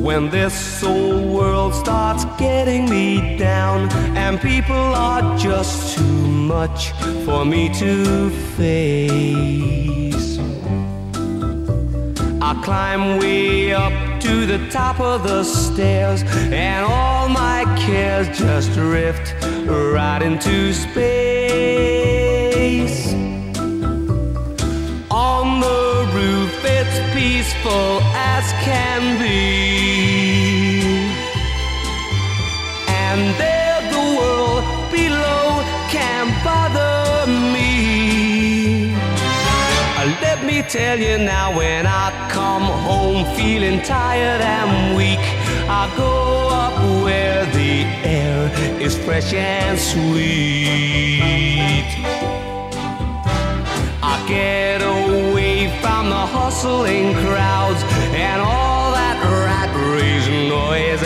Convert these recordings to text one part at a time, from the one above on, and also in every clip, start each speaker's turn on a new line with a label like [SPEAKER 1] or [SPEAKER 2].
[SPEAKER 1] when this old world starts getting me down and people are just too much for me to face. I climb way up to the top of the stairs, and all my cares just drift right into space. Peaceful as can be. And there, the world below can't bother me. Uh, Let me tell you now, when I come home feeling tired and weak, I go up where the air is fresh and sweet. I get away from the hustling crowds and all that rat race noise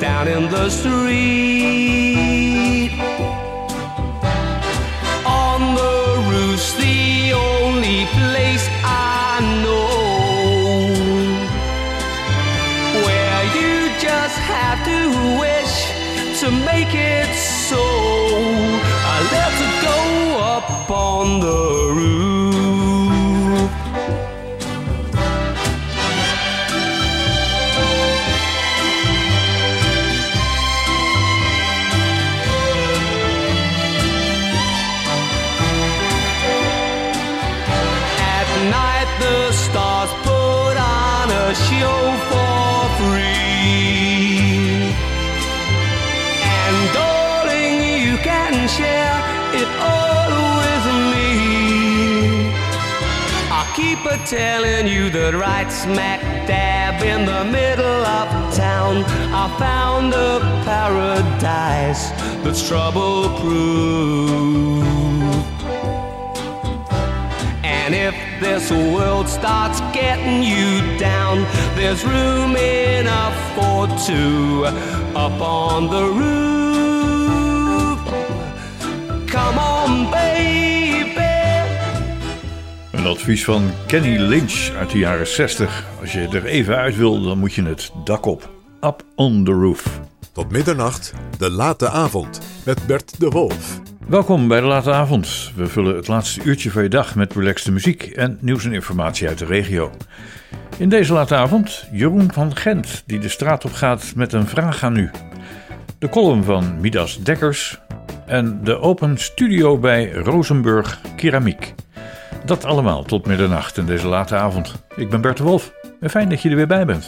[SPEAKER 1] down in the street. On the roof's the only place I know where you just have to wish to make it so. I let's go up on the roof. Telling you that right smack dab in the middle of town, I found a paradise that's trouble proof. And if this world starts getting you down, there's room enough for two up on the roof.
[SPEAKER 2] Advies van Kenny Lynch uit de jaren 60. Als je er even uit wil, dan moet je het dak op. Up on the roof.
[SPEAKER 3] Tot middernacht, de late avond met Bert de Wolf.
[SPEAKER 2] Welkom bij de late avond. We vullen het laatste uurtje van je dag met relaxte muziek en nieuws en informatie uit de regio. In deze late avond Jeroen van Gent, die de straat op gaat met een vraag aan u. De column van Midas Dekkers en de open studio bij Rosenburg Keramiek. Dat allemaal tot middernacht in deze late avond. Ik ben Bert de Wolf en fijn dat je er weer bij bent.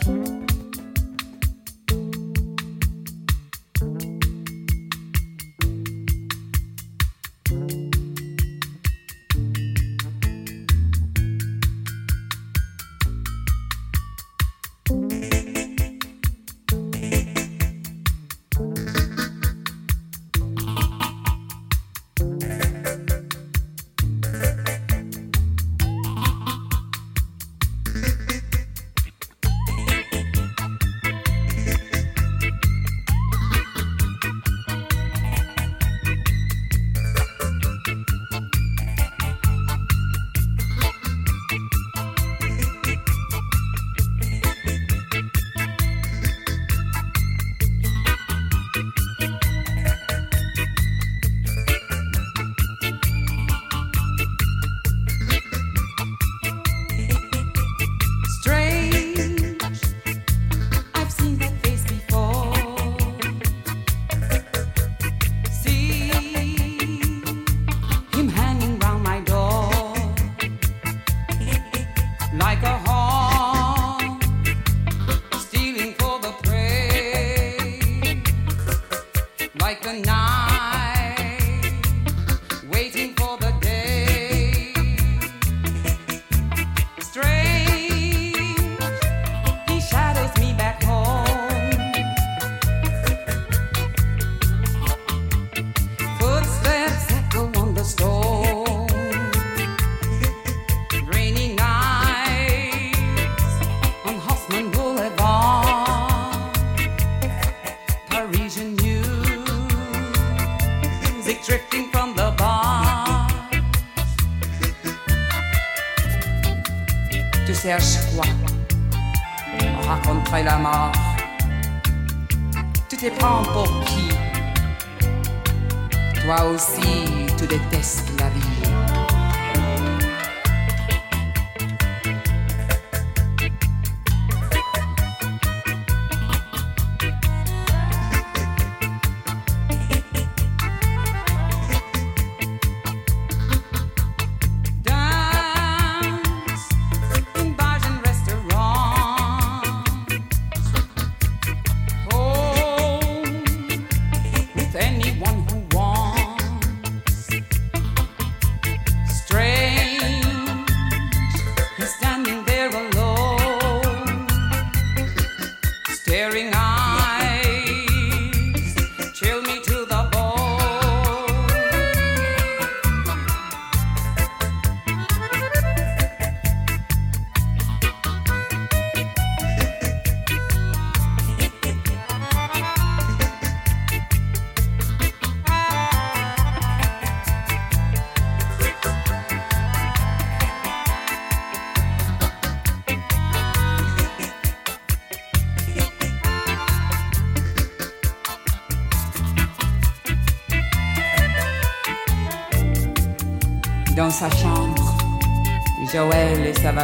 [SPEAKER 4] On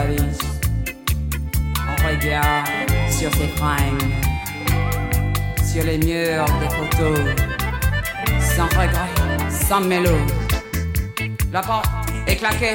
[SPEAKER 4] regarde sur ses fringues, sur les murs des photos, sans regret, sans mélo. La porte est claquée,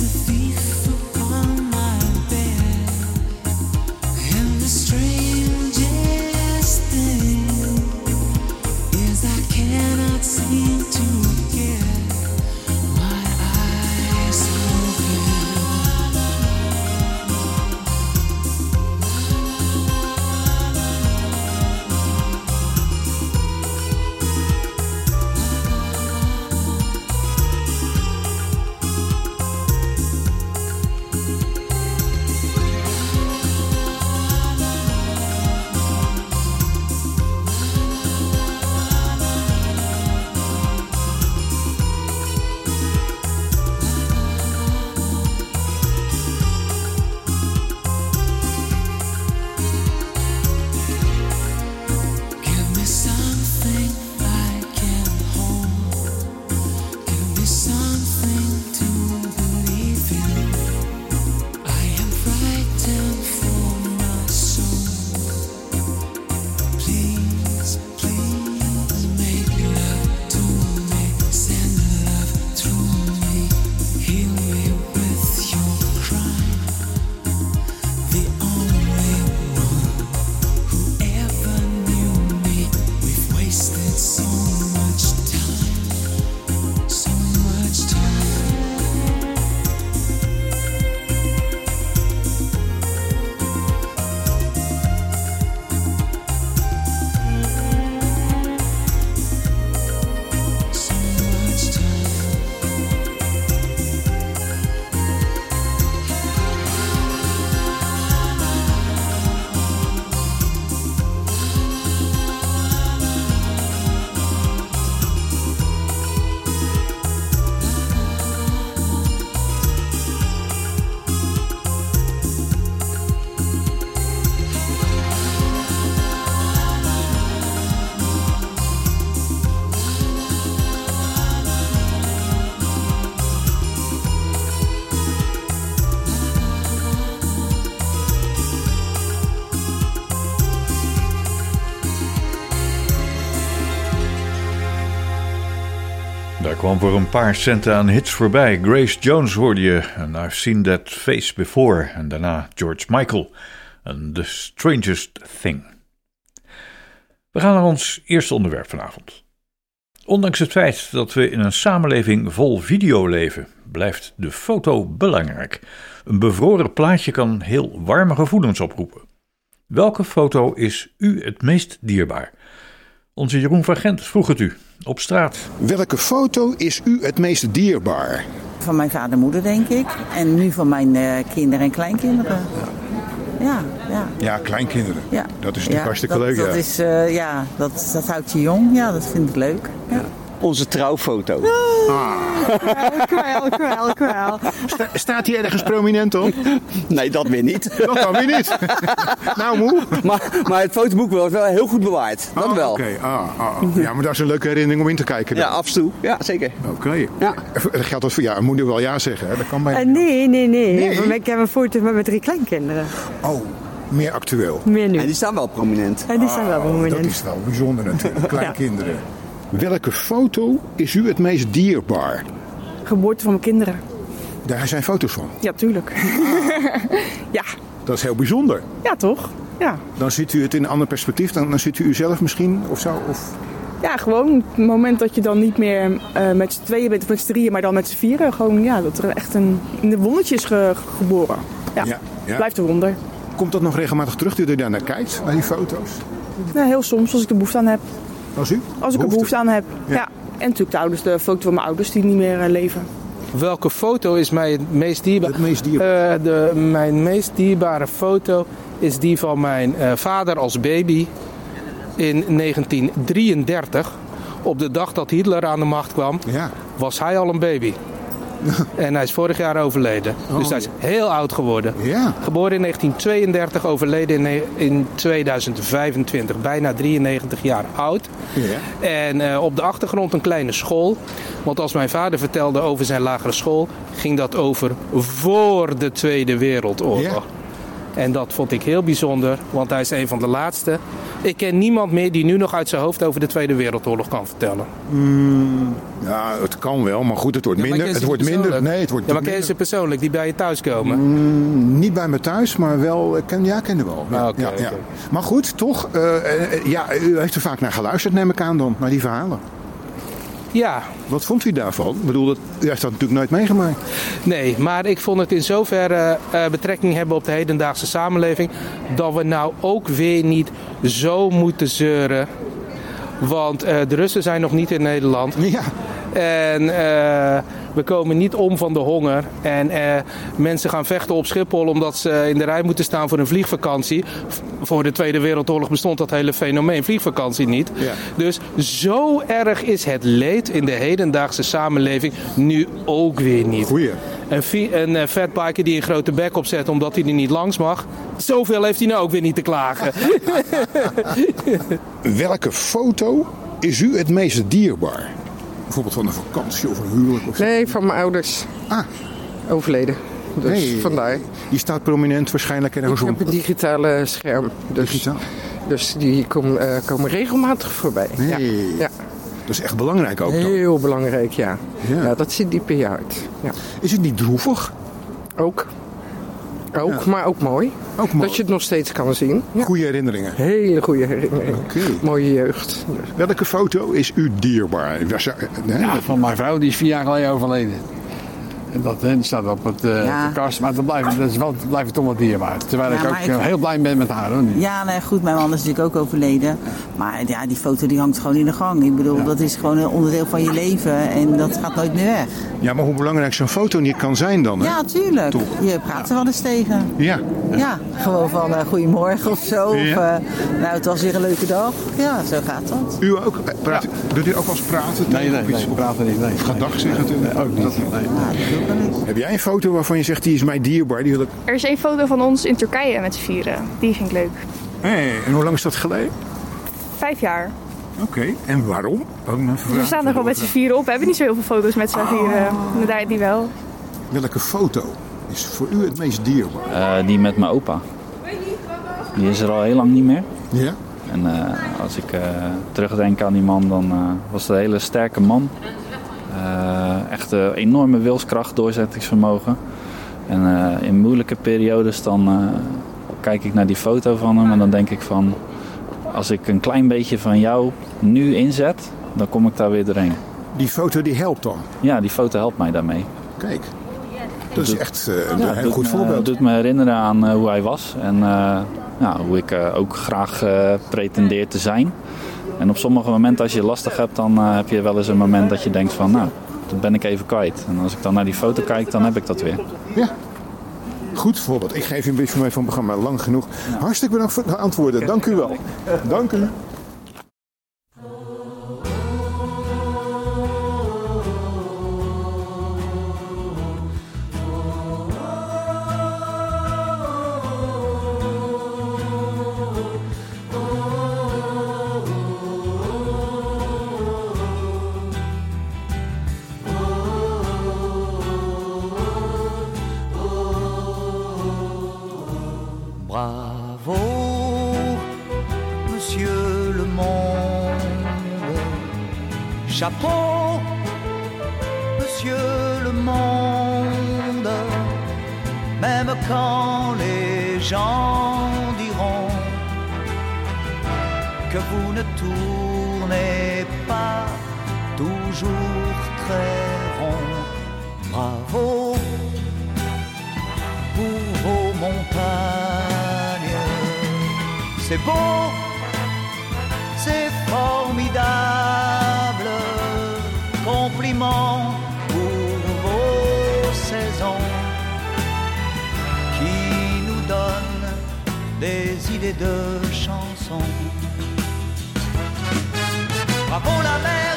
[SPEAKER 5] is a thief.
[SPEAKER 2] Kwam voor een paar centen aan hits voorbij. Grace Jones hoorde je en I've Seen That Face Before. En daarna George Michael en The Strangest Thing. We gaan naar ons eerste onderwerp vanavond. Ondanks het feit dat we in een samenleving vol video leven, blijft de foto belangrijk. Een bevroren plaatje kan heel warme gevoelens oproepen. Welke foto is u het meest dierbaar? Onze Jeroen van Gent vroeg het u op straat.
[SPEAKER 6] Welke foto is u het meest dierbaar?
[SPEAKER 7] Van mijn vader en moeder, denk ik. En nu van mijn eh, kinderen en kleinkinderen. Ja, ja.
[SPEAKER 6] Ja, kleinkinderen.
[SPEAKER 7] ja.
[SPEAKER 6] Dat is natuurlijk
[SPEAKER 7] Ja,
[SPEAKER 6] hartstikke
[SPEAKER 7] dat,
[SPEAKER 6] leuk.
[SPEAKER 7] Dat,
[SPEAKER 6] ja.
[SPEAKER 7] is, eh, ja, dat, dat houdt je jong. Ja, dat vind ik leuk. Ja.
[SPEAKER 8] Onze trouwfoto.
[SPEAKER 7] Kwel, kwel, kwel.
[SPEAKER 6] Sta- staat hij ergens prominent op?
[SPEAKER 8] Nee, dat weer niet.
[SPEAKER 6] Dat kan weer niet. nou, moe.
[SPEAKER 8] Maar, maar het fotoboek wordt wel heel goed bewaard. Dat
[SPEAKER 6] Ah,
[SPEAKER 8] wel.
[SPEAKER 6] Oké, ah, ah. ja, maar dat is een leuke herinnering om in te kijken.
[SPEAKER 8] Ja, af en toe. Ja, zeker.
[SPEAKER 6] Oké.
[SPEAKER 8] Ja.
[SPEAKER 6] Dat geldt dat voor ja, moet nu wel ja zeggen. Hè? Dat kan bijna
[SPEAKER 9] Eh, nee, nee, nee,
[SPEAKER 6] Nee?
[SPEAKER 9] Maar Ik heb een foto met mijn drie kleinkinderen.
[SPEAKER 6] Oh, meer actueel.
[SPEAKER 9] Meer nu.
[SPEAKER 8] En die staan wel prominent.
[SPEAKER 9] En die zijn wel
[SPEAKER 6] Oh, dat
[SPEAKER 9] prominent.
[SPEAKER 6] is wel bijzonder natuurlijk. Kleinkinderen. Welke foto is u het meest dierbaar?
[SPEAKER 9] Geboorte van mijn kinderen.
[SPEAKER 6] Daar zijn foto's van.
[SPEAKER 9] Ja, tuurlijk. ja.
[SPEAKER 6] Dat is heel bijzonder.
[SPEAKER 9] ja, toch? Ja.
[SPEAKER 6] Dan ziet u het in een ander perspectief. Dan, dan ziet u uzelf misschien of zo. Of...
[SPEAKER 9] ja, gewoon het moment dat je dan niet meer eh, met z'n tweeën bent of met z'n drieën, maar dan met z'n vieren. Gewoon, ja, dat er echt een, een wondertje is ge- geboren. Ja,
[SPEAKER 6] Ja, ja.
[SPEAKER 9] blijft een wonder.
[SPEAKER 6] Komt dat nog regelmatig terug, dat u daar naar kijkt, naar die foto's?
[SPEAKER 9] Ja, heel soms, als ik er behoefte aan heb.
[SPEAKER 6] Als u?
[SPEAKER 9] Als ik er behoefte aan heb.
[SPEAKER 6] Ja.
[SPEAKER 9] Ja. En natuurlijk de ouders, de foto van mijn ouders die niet meer eh, leven.
[SPEAKER 10] Welke foto is mij het meest dierbaar?
[SPEAKER 6] Het meest dierbaar.
[SPEAKER 10] Eh, de, mijn meest dierbare foto is die van mijn eh, vader als baby in 1933. Op de dag dat Hitler aan de macht kwam,
[SPEAKER 6] Ja.
[SPEAKER 10] was hij al een baby. en hij is vorig jaar overleden. dus hij is heel oud geworden.
[SPEAKER 6] Ja.
[SPEAKER 10] Geboren in 1932, overleden in, in 2025. Bijna 93 jaar oud.
[SPEAKER 6] Ja.
[SPEAKER 10] En eh, op de achtergrond een kleine school. Want als mijn vader vertelde over zijn lagere school, ging dat over voor de Tweede Wereldoorlog. En dat vond ik heel bijzonder, want hij is een van de laatste. Ik ken niemand meer die nu nog uit zijn hoofd over de Tweede Wereldoorlog kan vertellen.
[SPEAKER 6] Ja, het kan wel, maar goed, het wordt
[SPEAKER 10] Ja,
[SPEAKER 6] minder. Het wordt minder. Nee, het wordt
[SPEAKER 10] Ja, maar ken je ze persoonlijk, die bij je thuis komen?
[SPEAKER 6] Mm, Niet bij me thuis, maar wel. ik Ken, ja, ik ken er wel. Ja,
[SPEAKER 10] Ah,
[SPEAKER 6] ja. Maar goed, toch. eh, eh, ja, u heeft er vaak naar geluisterd, neem ik aan dan, naar die verhalen.
[SPEAKER 10] Ja,
[SPEAKER 6] Wat vond u daarvan? Ik bedoel, dat, u heeft dat natuurlijk nooit meegemaakt.
[SPEAKER 10] Nee, maar ik vond het in zoverre eh, betrekking hebben op de hedendaagse samenleving. dat we nou ook weer niet zo moeten zeuren. Want eh, de Russen zijn nog niet in Nederland.
[SPEAKER 6] Ja,
[SPEAKER 10] En eh, we komen niet om van de honger. En eh, mensen gaan vechten op Schiphol omdat ze in de rij moeten staan voor een vliegvakantie. Voor de Tweede Wereldoorlog bestond dat hele fenomeen vliegvakantie niet.
[SPEAKER 6] Ja.
[SPEAKER 10] Dus zo erg is het leed in de hedendaagse samenleving nu ook weer niet.
[SPEAKER 6] goeie.
[SPEAKER 10] Een, een eh, fatbiker die een grote bek opzet omdat hij er niet langs mag. Zoveel heeft hij nou ook weer niet te klagen.
[SPEAKER 6] Welke foto is u het meest dierbaar? Bijvoorbeeld van een vakantie of een huwelijk of.
[SPEAKER 11] Nee, van mijn ouders.
[SPEAKER 6] Ah,
[SPEAKER 11] Overleden. Dus
[SPEAKER 6] nee,
[SPEAKER 11] vandaar.
[SPEAKER 6] Die staat prominent waarschijnlijk ergens
[SPEAKER 11] Ik
[SPEAKER 6] op.
[SPEAKER 11] heb een digitale scherm. Dus,
[SPEAKER 6] Digitaal.
[SPEAKER 11] dus die kom- eh, komen regelmatig voorbij.
[SPEAKER 6] Nee.
[SPEAKER 11] Ja. ja.
[SPEAKER 6] Dat is echt belangrijk ook dan.
[SPEAKER 11] Heel belangrijk, ja.
[SPEAKER 6] Ja.
[SPEAKER 11] ja. dat zit diep in je hart. Ja.
[SPEAKER 6] Is het niet droevig?
[SPEAKER 11] Ook. Ook, maar ook mooi.
[SPEAKER 6] Ook mooi.
[SPEAKER 11] Dat je het nog steeds kan zien. Ja.
[SPEAKER 6] Goede herinneringen.
[SPEAKER 11] Hele goede herinnering.
[SPEAKER 6] Oké.
[SPEAKER 11] Mooie jeugd.
[SPEAKER 6] Welke foto is u dierbaar? Was er- nee,
[SPEAKER 12] Ja,
[SPEAKER 6] dat-
[SPEAKER 12] van mijn vrouw, die is vier jaar geleden overleden. En dat hè, die staat op het eh,
[SPEAKER 7] Ja.
[SPEAKER 12] op de kast, maar dat blijft, dat is wel, dat blijft toch wat dierbaar. Terwijl
[SPEAKER 7] Ja,
[SPEAKER 12] ik ook
[SPEAKER 7] ik-
[SPEAKER 12] eh, heel blij ben met haar. Hoor.
[SPEAKER 7] Ja, nee, goed, mijn man is natuurlijk ook overleden. Maar ja, die foto die hangt gewoon in de gang. Ik bedoel, dat is gewoon een onderdeel van je leven en dat gaat nooit meer weg.
[SPEAKER 6] Ja, maar hoe belangrijk zo'n foto niet kan zijn dan, hè?
[SPEAKER 7] Ja, tuurlijk. Je praat er wel eens tegen.
[SPEAKER 6] Ja.
[SPEAKER 7] Ja, gewoon van eh, goedemorgen of zo. Of, nou, het was weer een leuke dag. Ja, zo gaat dat.
[SPEAKER 6] U ook? Praat, Doet u ook wel eens praten?
[SPEAKER 12] Nee, nee,
[SPEAKER 6] of
[SPEAKER 12] nee, we praten niet. Nee.
[SPEAKER 6] Gedag zeggen natuurlijk?
[SPEAKER 12] Nee, ook niet. Nee.
[SPEAKER 7] Ja, dat wel eens.
[SPEAKER 6] Heb jij een foto waarvan je zegt, die is mij dierbaar? Die wil ik...
[SPEAKER 13] Er is een foto van ons in Turkije met z'n vieren. Die vind ik leuk.
[SPEAKER 6] Hey, en hoe lang is dat geleden?
[SPEAKER 13] Vijf jaar.
[SPEAKER 6] Oké, en waarom? Ook een
[SPEAKER 13] We staan er gewoon met z'n vieren op. We hebben niet zo heel veel foto's met z'n vieren. Inderdaad, die wel.
[SPEAKER 6] Welke foto is voor u het meest dierbaar?
[SPEAKER 14] Eh, die met mijn opa. Die is er al heel lang niet meer.
[SPEAKER 6] Ja?
[SPEAKER 14] En eh, als ik eh, terugdenk aan die man, dan eh, was het een hele sterke man. Eh, echt een enorme wilskracht, doorzettingsvermogen. En eh, in moeilijke periodes dan eh, kijk ik naar die foto van hem en dan denk ik van... Als ik een klein beetje van jou nu inzet, dan kom ik daar weer doorheen.
[SPEAKER 6] Die foto die helpt dan?
[SPEAKER 14] Ja, die foto helpt mij daarmee.
[SPEAKER 6] Kijk, dat is echt eh, een
[SPEAKER 14] Ja,
[SPEAKER 6] heel goed
[SPEAKER 14] me-
[SPEAKER 6] voorbeeld.
[SPEAKER 14] doet me herinneren aan eh, hoe hij was en eh, ja, hoe ik eh, ook graag eh, pretendeer te zijn. En op sommige momenten als je lastig hebt, dan eh, heb je wel eens een moment dat je denkt van nou, dat ben ik even kwijt. En als ik dan naar die foto kijk, dan heb ik dat weer.
[SPEAKER 6] Ja. Goed voorbeeld. Ik geef je een beetje van mij van het programma lang genoeg. Hartstikke bedankt voor het antwoorden. Dank u wel. Dank u.
[SPEAKER 15] idées de chansons. Bravo la mer,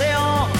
[SPEAKER 15] les océans.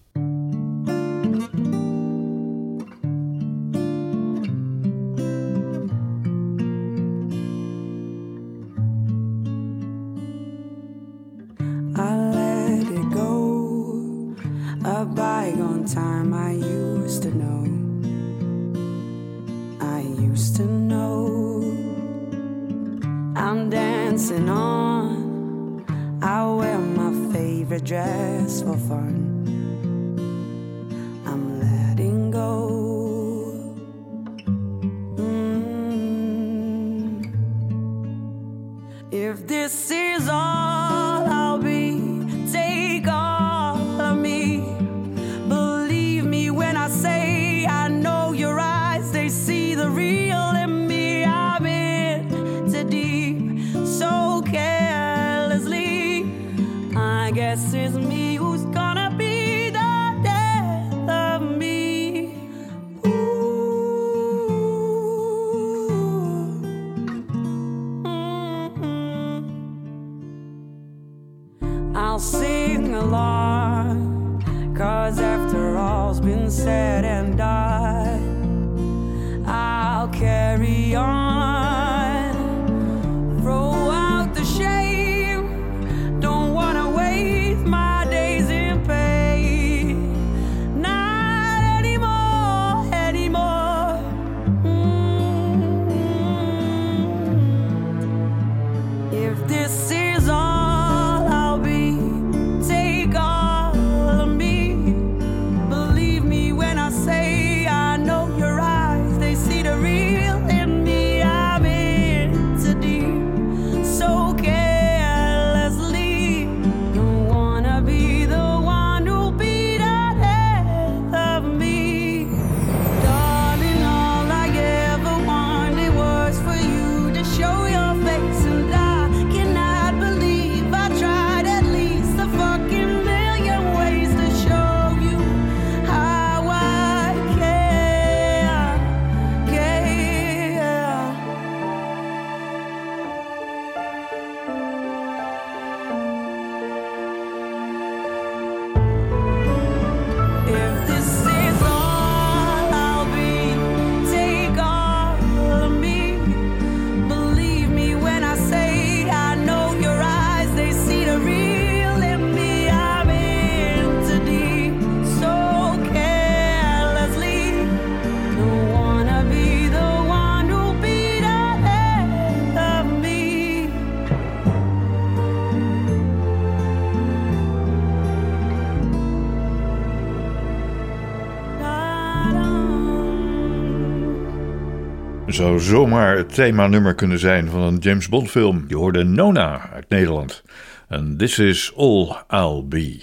[SPEAKER 3] zou zomaar het themanummer kunnen zijn van een James Bond film. Je hoorde Nona uit Nederland. En This Is All I'll Be.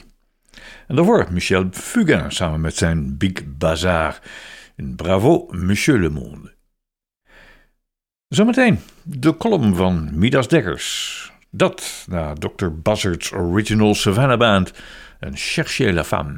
[SPEAKER 3] En daarvoor Michel Fugain samen met zijn Big Bazaar. In Bravo Monsieur Le Monde. Zometeen de column van Midas Dekkers. Dat na Dr. Buzzard's Original Savannah Band en Cherchez la Femme.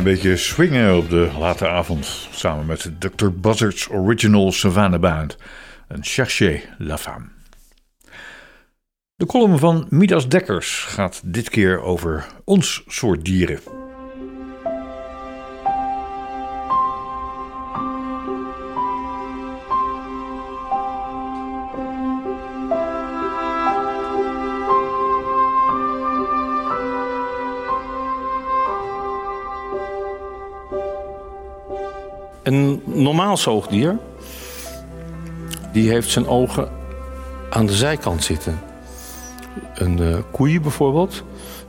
[SPEAKER 2] Klein beetje swingen op de late avond. Samen met Dr. Buzzard's Original Savannah Band. En Cherchez la femme. De column van Midas Dekkers gaat dit keer over ons soort dieren.
[SPEAKER 16] Normaal zoogdier, die heeft zijn ogen aan de zijkant zitten. Een eh koeie bijvoorbeeld,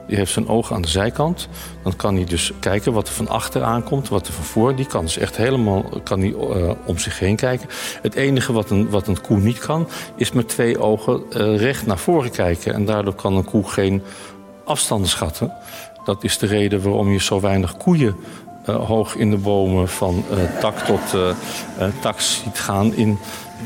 [SPEAKER 16] die heeft zijn ogen aan de zijkant. Dan kan hij dus kijken wat er van achter aankomt, wat er van voor. Die kan dus echt helemaal kan die, eh, om zich heen kijken. Het enige wat een, wat een koe niet kan, is met twee ogen eh, recht naar voren kijken. En daardoor kan een koe geen afstanden schatten. Dat is de reden waarom je zo weinig koeien hoog in de bomen van eh, tak tot eh, eh, tak ziet gaan. In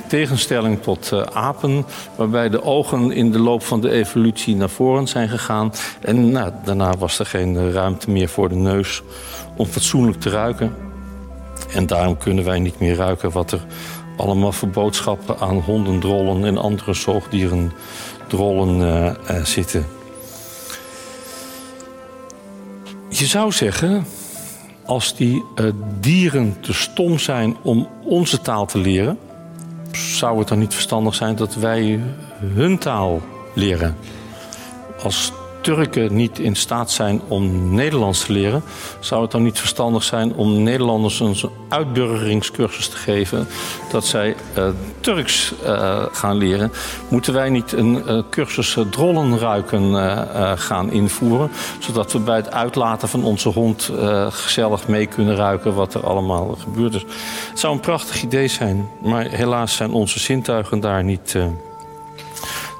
[SPEAKER 16] tegenstelling tot eh, apen, waarbij de ogen in de loop van de evolutie naar voren zijn gegaan. En nou, daarna was er geen eh, ruimte meer voor de neus om fatsoenlijk te ruiken. En daarom kunnen wij niet meer ruiken wat er allemaal voor boodschappen aan honden, drollen en andere zoogdieren drollen eh, eh, zitten. Je zou zeggen, als die eh, dieren te stom zijn om onze taal te leren, zou het dan niet verstandig zijn dat wij hun taal leren? Als Turken niet in staat zijn om Nederlands te leren, zou het dan niet verstandig zijn om Nederlanders een uitburgeringscursus te geven, dat zij eh, Turks eh, gaan leren? Moeten wij niet een eh, cursus drollenruiken eh, eh, gaan invoeren, zodat we bij het uitlaten van onze hond gezellig mee kunnen ruiken wat er allemaal gebeurd is? Het zou een prachtig idee zijn, maar helaas zijn onze zintuigen daar niet.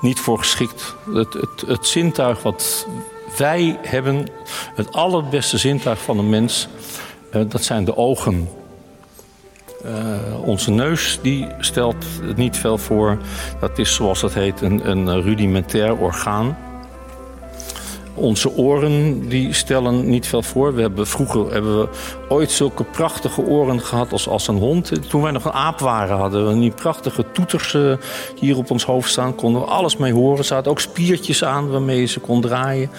[SPEAKER 16] Niet voor geschikt. Het, het, het zintuig wat wij hebben, het allerbeste zintuig van een mens, eh, dat zijn de ogen. Eh, onze neus die stelt niet veel voor. Dat is zoals dat heet een, een rudimentair orgaan. Onze oren die stellen niet veel voor. We hebben, vroeger hebben we ooit zulke prachtige oren gehad als, als een hond. Toen wij nog een aap waren hadden we die prachtige toeters eh, hier op ons hoofd staan. Konden we alles mee horen. Er zaten ook spiertjes aan waarmee je ze kon draaien.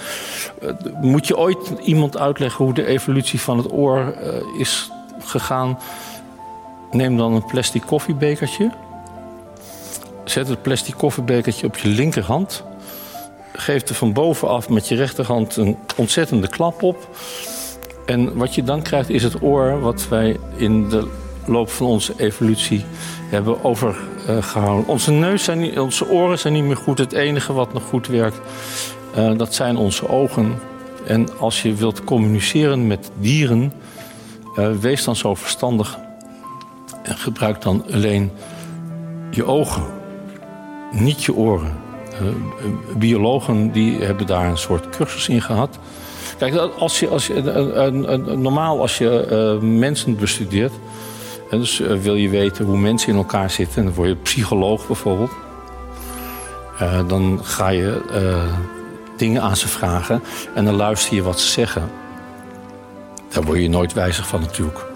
[SPEAKER 16] Eh, moet je ooit iemand uitleggen hoe de evolutie van het oor eh, is gegaan? Neem dan een plastic koffiebekertje. Zet het plastic koffiebekertje op je linkerhand geeft er van bovenaf met je rechterhand een ontzettende klap op. En wat je dan krijgt is het oor wat wij in de loop van onze evolutie hebben overgehouden. Onze, neus zijn onze oren zijn niet meer goed. Het enige wat nog goed werkt, eh, dat zijn onze ogen. En als je wilt communiceren met dieren, eh, wees dan zo verstandig en gebruik dan alleen je ogen, niet je oren. Uh, biologen die hebben daar een soort cursus in gehad. Kijk, als je, als je, uh, normaal als je mensen bestudeert... en dus wil je weten hoe mensen in elkaar zitten... en dan word je psycholoog bijvoorbeeld... dan ga je dingen aan ze vragen en dan luister je wat ze zeggen. Daar word je nooit wijzer van natuurlijk.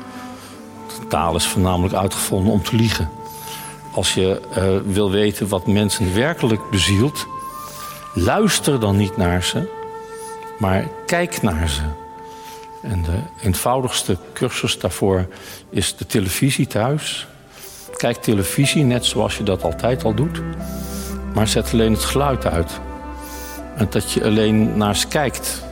[SPEAKER 16] De taal is voornamelijk uitgevonden om te liegen als je uh, wil weten wat mensen werkelijk bezielt, luister dan niet naar ze, maar kijk naar ze. En de eenvoudigste cursus daarvoor is de televisie thuis. kijk televisie net zoals je dat altijd al doet. Maar zet alleen het geluid uit. En dat je alleen naar ze kijkt.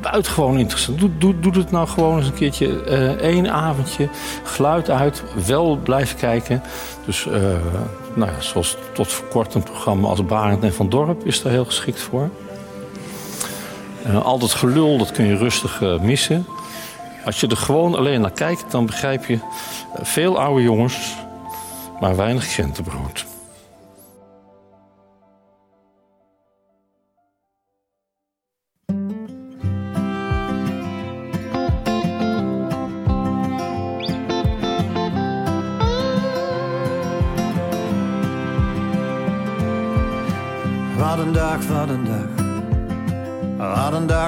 [SPEAKER 16] Buitengewoon interessant. Doe, doe, het nou gewoon eens een keertje eh, één avondje. Geluid uit, wel blijven kijken. Dus eh, nou ja, zoals tot voor kort een programma als Barend en Van Dorp is daar heel geschikt voor. Eh, al dat gelul, dat kun je rustig missen. Als je er gewoon alleen naar kijkt, dan begrijp je... veel oude jongens, maar weinig gentenbrood.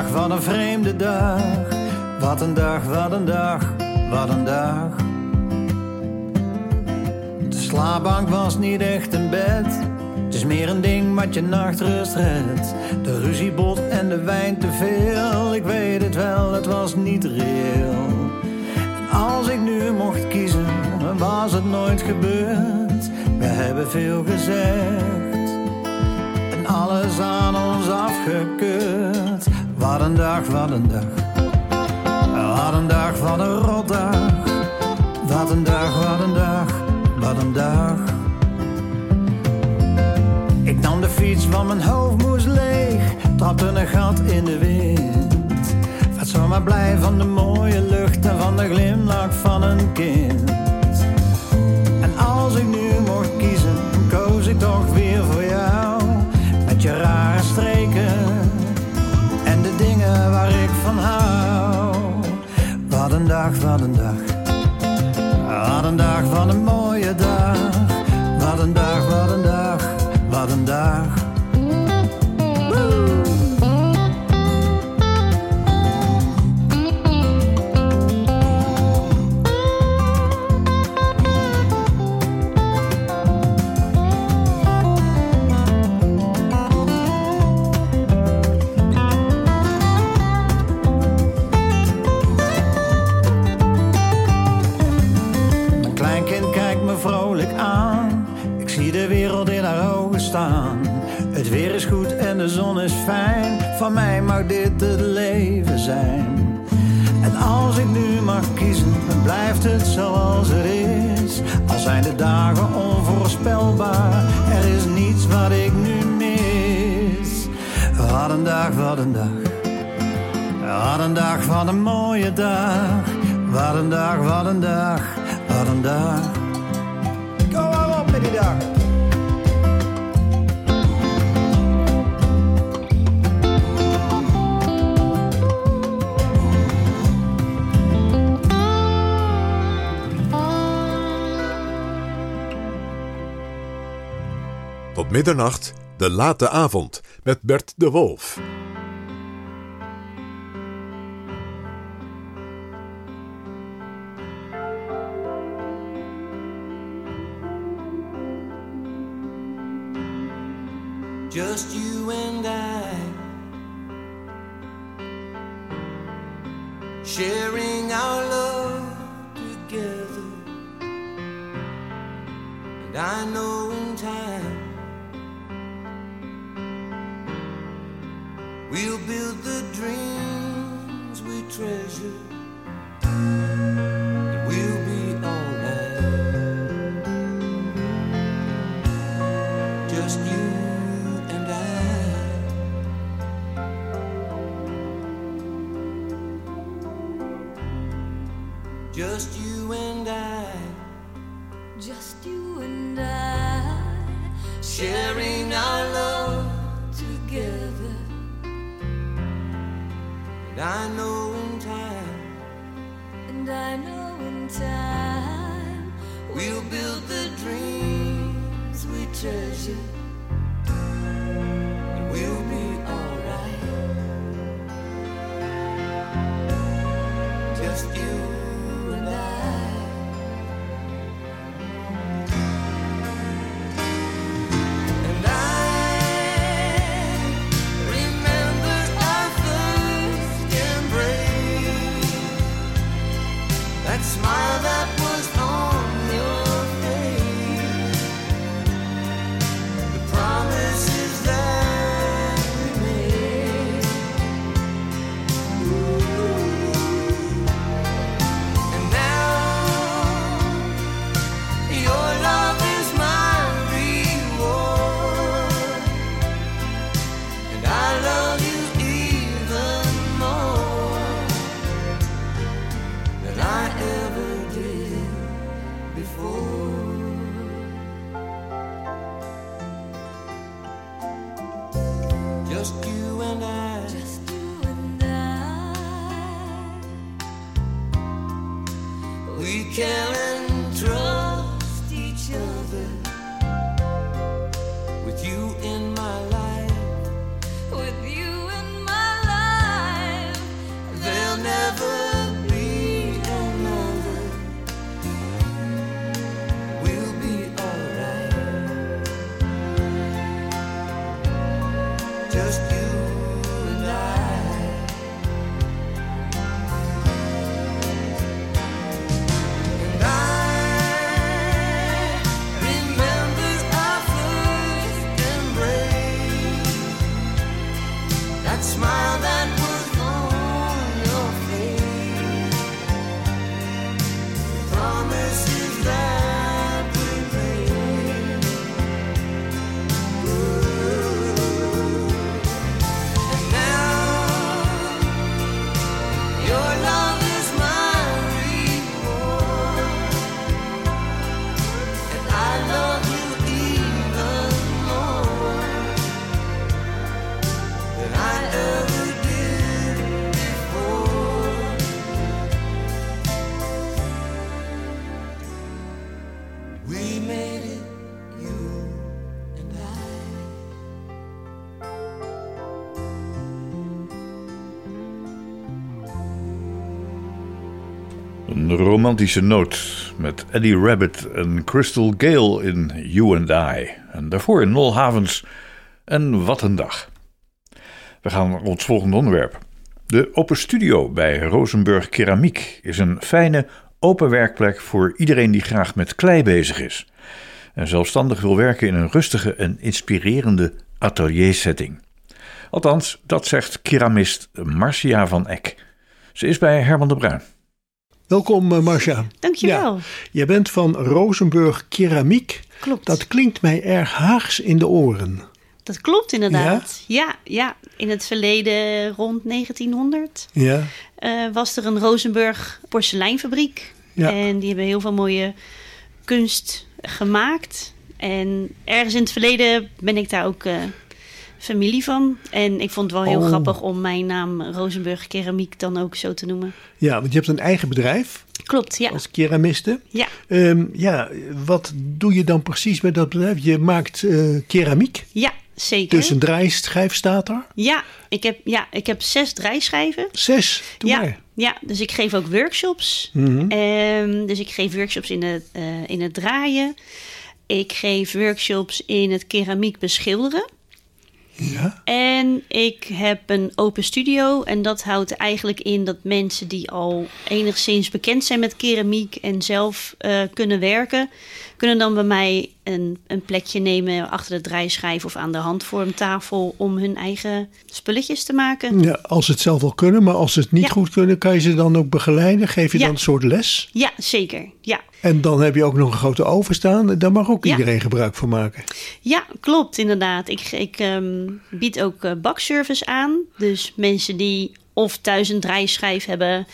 [SPEAKER 17] Wat een vreemde dag. Wat een dag, wat een dag, wat een dag. De slaapbank was niet echt een bed. Het is meer een ding wat je nachtrust redt. De ruziebot en de wijn te veel. Ik weet het wel, het was niet reëel. En als ik nu mocht kiezen, was het nooit gebeurd. We hebben veel gezegd en alles aan ons afgekeurd. Wat een dag, wat een dag. Wat een dag, wat een rotdag. Wat een dag, wat een dag, wat een dag. Ik nam de fiets, want mijn hoofd moest leeg. Trapte een gat in de wind. Werd zomaar blij van de mooie lucht en van de glimlach van een kind. En als ik nu mocht kiezen, koos ik toch weer voor jou. Waar ik van hou. Wat een dag, wat een dag. Wat een dag, wat een mooie dag. Wat een dag, wat een dag, wat een dag. Als ik nu mag kiezen, dan blijft het zoals het is. Al zijn de dagen onvoorspelbaar, er is niets wat ik nu mis. Wat een dag, wat een dag. Wat een dag, wat een mooie dag. Wat een dag, wat een dag, wat een dag. Kom maar op met die dag.
[SPEAKER 5] Middernacht, de late avond met Bert de Wolf.
[SPEAKER 1] just you and I, sharing our love together. And I know treasure. Dreams we
[SPEAKER 2] romantische noot met Eddie Rabbit en Crystal Gale in You and I. En daarvoor in Nol Havens en Wat een Dag. We gaan naar ons volgende onderwerp. De Open Studio bij Rosenburg Keramiek is een fijne open werkplek voor iedereen die graag met klei bezig is. En zelfstandig wil werken in een rustige en inspirerende ateliersetting. Althans, dat zegt keramist Marcia van Eck. Ze is bij Herman de Bruin.
[SPEAKER 18] Welkom, uh, Marcia.
[SPEAKER 19] Dankjewel.
[SPEAKER 18] Ja, je bent van Rosenburg Keramiek.
[SPEAKER 19] Klopt.
[SPEAKER 18] Dat klinkt mij erg Haags in de oren.
[SPEAKER 19] Dat klopt inderdaad. Ja, ja. in het verleden rond 1900
[SPEAKER 18] Ja,
[SPEAKER 19] eh, was er een Rosenburg porseleinfabriek.
[SPEAKER 18] Ja.
[SPEAKER 19] En die hebben heel veel mooie kunst gemaakt. En ergens in het verleden ben ik daar ook eh, familie van. En ik vond het wel heel
[SPEAKER 18] Oh.
[SPEAKER 19] grappig om mijn naam Rosenburg Keramiek dan ook zo te noemen.
[SPEAKER 18] ja, want je hebt een eigen bedrijf
[SPEAKER 19] Klopt, ja.
[SPEAKER 18] als keramiste.
[SPEAKER 19] Ja.
[SPEAKER 18] Ehm, ja, wat doe je dan precies met dat bedrijf? Je maakt eh, keramiek.
[SPEAKER 19] Ja, zeker.
[SPEAKER 18] Dus een draaischijf staat er.
[SPEAKER 19] Ja, ik heb, ja, ik heb zes draaischijven.
[SPEAKER 18] Zes, doe
[SPEAKER 19] ja,
[SPEAKER 18] maar.
[SPEAKER 19] ja, dus ik geef ook workshops.
[SPEAKER 18] Mhm.
[SPEAKER 19] Ehm, dus ik geef workshops in het, eh, in het draaien. Ik geef workshops in het keramiek beschilderen.
[SPEAKER 18] Ja.
[SPEAKER 19] En ik heb een open studio. En dat houdt eigenlijk in dat mensen die al enigszins bekend zijn met keramiek en zelf eh, kunnen werken, kunnen dan bij mij een, een plekje nemen achter de draaischijf of aan de handvormtafel om hun eigen spulletjes te maken.
[SPEAKER 18] Ja, als ze het zelf wel kunnen, maar als ze het niet
[SPEAKER 19] Ja.
[SPEAKER 18] goed kunnen, kan je ze dan ook begeleiden? Geef je
[SPEAKER 19] Ja.
[SPEAKER 18] dan een soort les?
[SPEAKER 19] Ja, zeker. Ja.
[SPEAKER 18] En dan heb je ook nog een grote oven staan. Daar mag ook
[SPEAKER 19] Ja.
[SPEAKER 18] iedereen gebruik van maken.
[SPEAKER 19] Ja, klopt inderdaad. Ik, ik ehm, bied ook eh, bakservice aan. Dus mensen die of thuis een draaischijf hebben...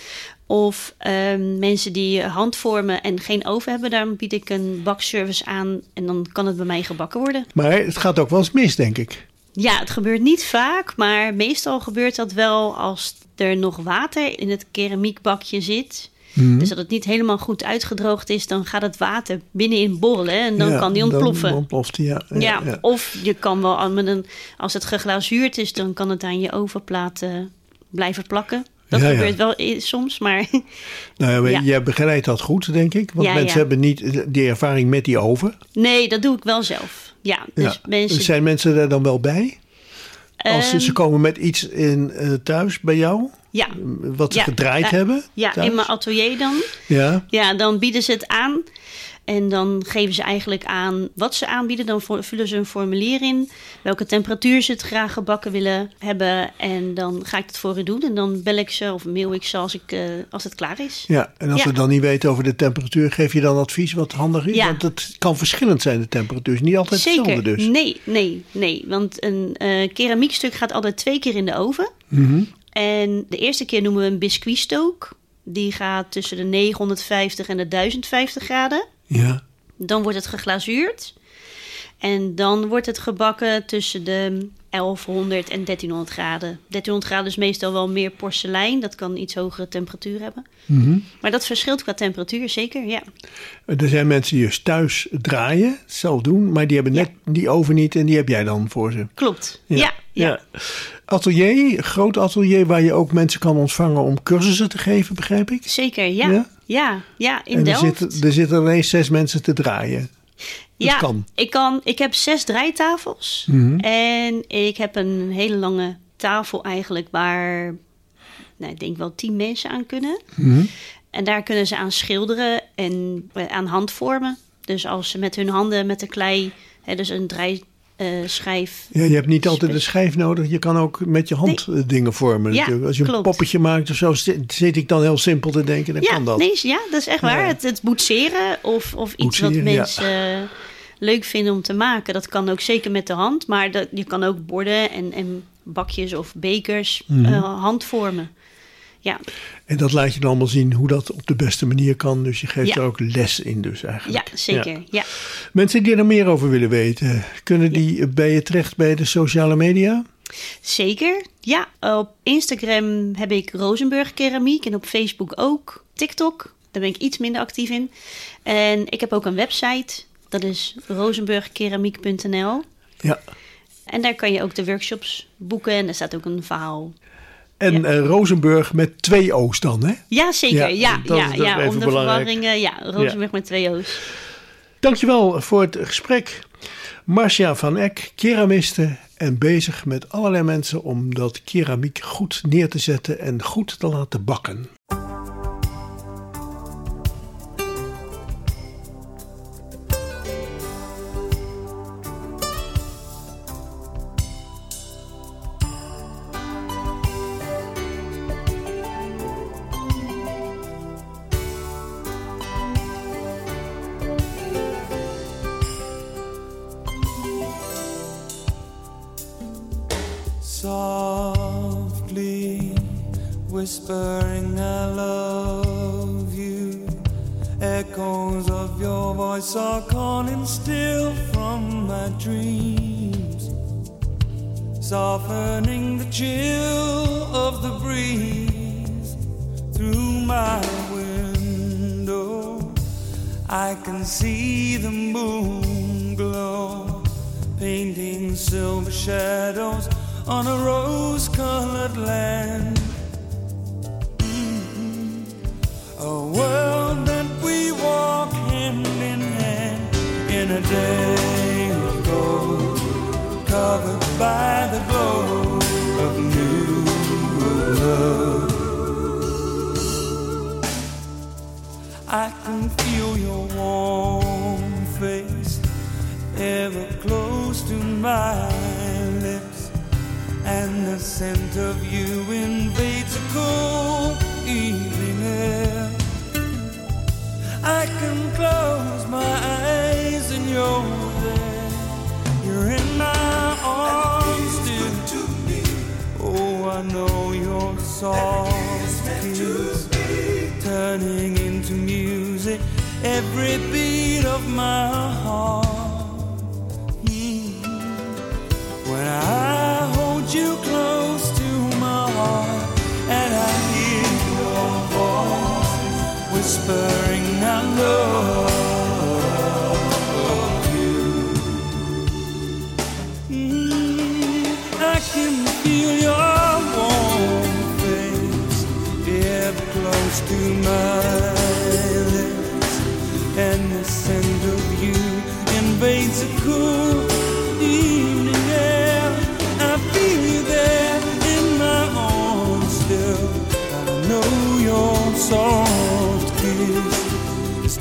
[SPEAKER 19] of ehm, mensen die handvormen en geen oven hebben... daar bied ik een bakservice aan en dan kan het bij mij gebakken worden.
[SPEAKER 18] Maar het gaat ook wel eens mis, denk ik.
[SPEAKER 19] Ja, het gebeurt niet vaak, maar meestal gebeurt dat wel als er nog water in het keramiekbakje zit...
[SPEAKER 18] Mhm.
[SPEAKER 19] Dus dat het niet helemaal goed uitgedroogd is, dan gaat het water binnenin borrelen en dan
[SPEAKER 18] Ja,
[SPEAKER 19] kan die ontploffen.
[SPEAKER 18] Dan ontploft die, ja.
[SPEAKER 19] Ja, of je kan wel aan met een, als het geglazuurd is, dan kan het aan je ovenplaat eh, blijven plakken. Dat
[SPEAKER 18] Ja, ja.
[SPEAKER 19] gebeurt wel soms, maar
[SPEAKER 18] Nou ja, jij begeleidt dat goed, denk ik. Want
[SPEAKER 19] Ja,
[SPEAKER 18] mensen hebben niet die ervaring met die oven.
[SPEAKER 19] nee, dat doe ik wel zelf. Ja, dus
[SPEAKER 18] ja.
[SPEAKER 19] mensen.
[SPEAKER 18] Zijn mensen daar dan wel bij? Als ze,
[SPEAKER 19] Ehm,
[SPEAKER 18] ze komen met iets in, eh, thuis bij jou,
[SPEAKER 19] ja,
[SPEAKER 18] wat ze gedraaid
[SPEAKER 19] ja,
[SPEAKER 18] hebben?
[SPEAKER 19] Ja,
[SPEAKER 18] thuis?
[SPEAKER 19] in mijn atelier dan.
[SPEAKER 18] Ja,
[SPEAKER 19] Ja, dan bieden ze het aan. En dan geven ze eigenlijk aan wat ze aanbieden. Dan vullen ze een formulier in. Welke temperatuur ze het graag gebakken willen hebben. En dan ga ik het voor hen doen. En dan bel ik ze of mail ik ze als, ik, eh, als het klaar is.
[SPEAKER 18] ja. en als
[SPEAKER 19] Ja.
[SPEAKER 18] we dan niet weten over de temperatuur, geef je dan advies wat handig is?
[SPEAKER 19] Ja.
[SPEAKER 18] Want het kan verschillend zijn, de temperatuur. niet altijd
[SPEAKER 19] Zeker.
[SPEAKER 18] hetzelfde dus.
[SPEAKER 19] Nee, nee, nee. Want een eh, keramiekstuk gaat altijd twee keer in de oven.
[SPEAKER 18] Mhm.
[SPEAKER 19] En de eerste keer noemen we een biscuitstook. Die gaat tussen de 950 en de 1050 graden.
[SPEAKER 18] Ja.
[SPEAKER 19] Dan wordt het geglazuurd. En dan wordt het gebakken tussen de 1100 en 1300 graden. 1300 graden is meestal wel meer porselein. Dat kan iets hogere temperatuur hebben.
[SPEAKER 18] Mhm.
[SPEAKER 19] Maar dat verschilt qua temperatuur, zeker, ja.
[SPEAKER 18] Er zijn mensen die dus thuis draaien, zelf doen, maar die hebben net die oven niet en die heb jij dan voor ze.
[SPEAKER 19] Klopt, ja. ja.
[SPEAKER 18] Atelier, groot atelier waar je ook mensen kan ontvangen om cursussen te geven, begrijp ik?
[SPEAKER 19] Zeker, ja.
[SPEAKER 18] Ja?
[SPEAKER 19] Ja, ja, in
[SPEAKER 18] en er
[SPEAKER 19] Delft.
[SPEAKER 18] zitten, er zitten alleen zes mensen te draaien. Dat
[SPEAKER 19] ja,
[SPEAKER 18] kan.
[SPEAKER 19] Ik, kan, ik heb zes draaitafels.
[SPEAKER 18] Mhm.
[SPEAKER 19] En ik heb een hele lange tafel eigenlijk waar, nou, ik denk wel tien mensen aan kunnen.
[SPEAKER 18] Mhm.
[SPEAKER 19] En daar kunnen ze aan schilderen en eh, aan handvormen. Dus als ze met hun handen met de klei, hè, dus een draaischijf.
[SPEAKER 18] Ja, je hebt niet altijd een schijf nodig. Je kan ook met je hand eh, dingen vormen.
[SPEAKER 19] Ja.
[SPEAKER 18] Als je een poppetje maakt of zo, zit, ik dan heel simpel te denken. Dan
[SPEAKER 19] ja,
[SPEAKER 18] kan dat.
[SPEAKER 19] Nee, ja, dat is echt waar.
[SPEAKER 18] Ja.
[SPEAKER 19] Het, het boetseren of, of iets
[SPEAKER 18] Boetseren,
[SPEAKER 19] wat mensen eh, leuk vinden om te maken. Dat kan ook zeker met de hand. Maar dat, je kan ook borden en, en bakjes of bekers eh, handvormen. Ja,
[SPEAKER 18] En dat laat je dan allemaal zien hoe dat op de beste manier kan. Dus je geeft
[SPEAKER 19] Ja.
[SPEAKER 18] er ook les in dus eigenlijk.
[SPEAKER 19] ja zeker. Ja.
[SPEAKER 18] Mensen die er meer over willen weten, kunnen die bij je terecht bij de sociale media?
[SPEAKER 19] Zeker. Ja, op Instagram heb ik Rosenburg Keramiek en op Facebook ook. TikTok, daar ben ik iets minder actief in. En ik heb ook een website, dat is rosenburgkeramiek.nl.
[SPEAKER 18] Ja.
[SPEAKER 19] En daar kan je ook de workshops boeken en er staat ook een verhaal.
[SPEAKER 18] En eh, Rozenburg met twee O's dan, hè?
[SPEAKER 19] Ja, zeker.
[SPEAKER 18] Ja,
[SPEAKER 19] Ja,
[SPEAKER 18] dat
[SPEAKER 19] ja,
[SPEAKER 18] dat
[SPEAKER 19] ja, om de verwarringen. Ja, Rosenburg met twee O's.
[SPEAKER 18] Dankjewel voor het gesprek. Marcia van Eck, keramiste en bezig met allerlei mensen om dat keramiek goed neer te zetten en goed te laten bakken.
[SPEAKER 20] Know your soft kiss turning into music every beat of my heart. When I hold you close to my heart and I hear your voice whispering, I love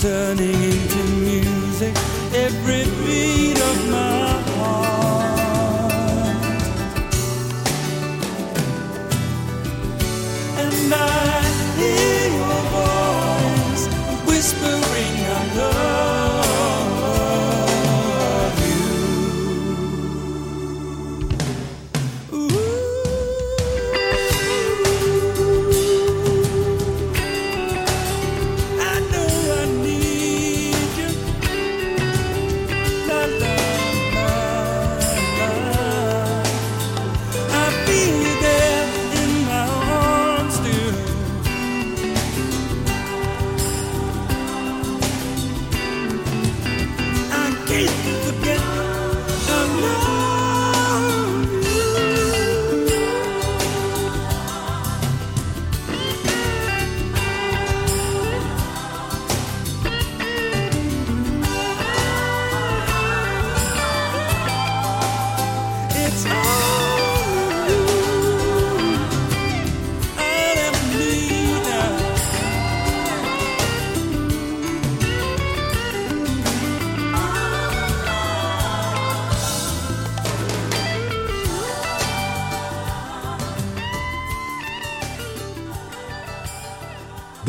[SPEAKER 20] turning into music. Every beat of my
[SPEAKER 15] Peace.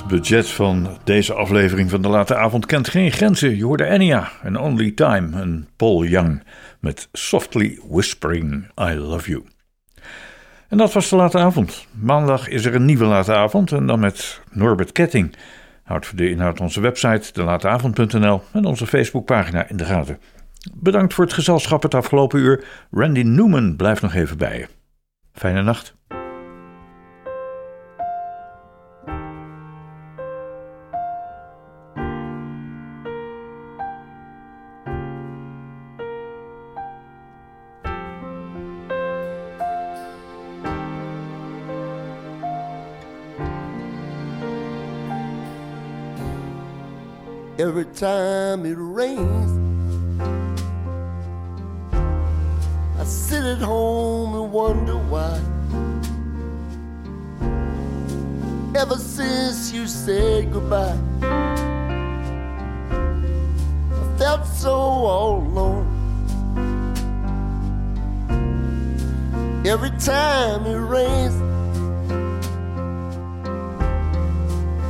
[SPEAKER 2] Het budget van deze aflevering van de late avond kent geen grenzen. Je hoorde Enya en Only Time en Paul Young met Softly Whispering I Love You. En dat was de late avond. Maandag is er een nieuwe late avond en dan met Norbert Ketting. Houd voor de inhoud onze website delateavond.nl en onze Facebookpagina in de gaten. Bedankt voor het gezelschap het afgelopen uur. Randy Newman blijft nog even bij je. Fijne nacht.
[SPEAKER 21] Every time it rains. I sit at home and wonder why. Ever since you said goodbye, I felt so all alone. Every time it rains,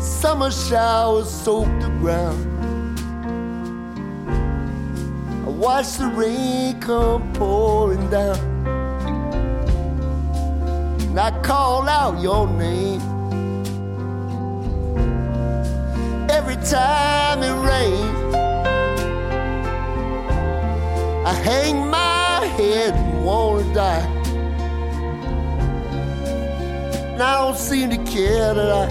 [SPEAKER 21] summer showers soak the ground. Watch the rain come pouring down. And I call out your name. Every time it rains, I hang my head and wanna die. And I don't seem to care that I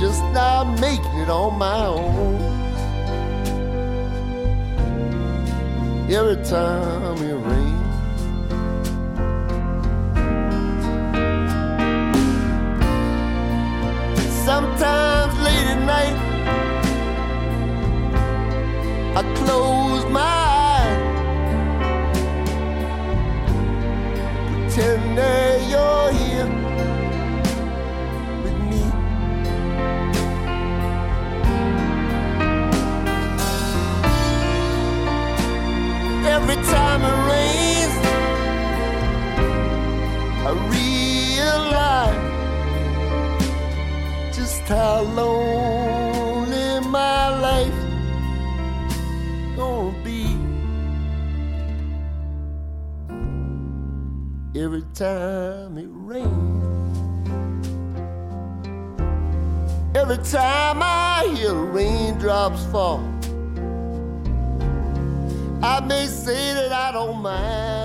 [SPEAKER 21] just not making it on my own. Every time it rains. Sometimes late at night, I close my eyes, pretend that you're here Every time it rains, I realize just how lonely my life gonna be. Every time it rains, every time I hear raindrops fall. I may say that I don't mind.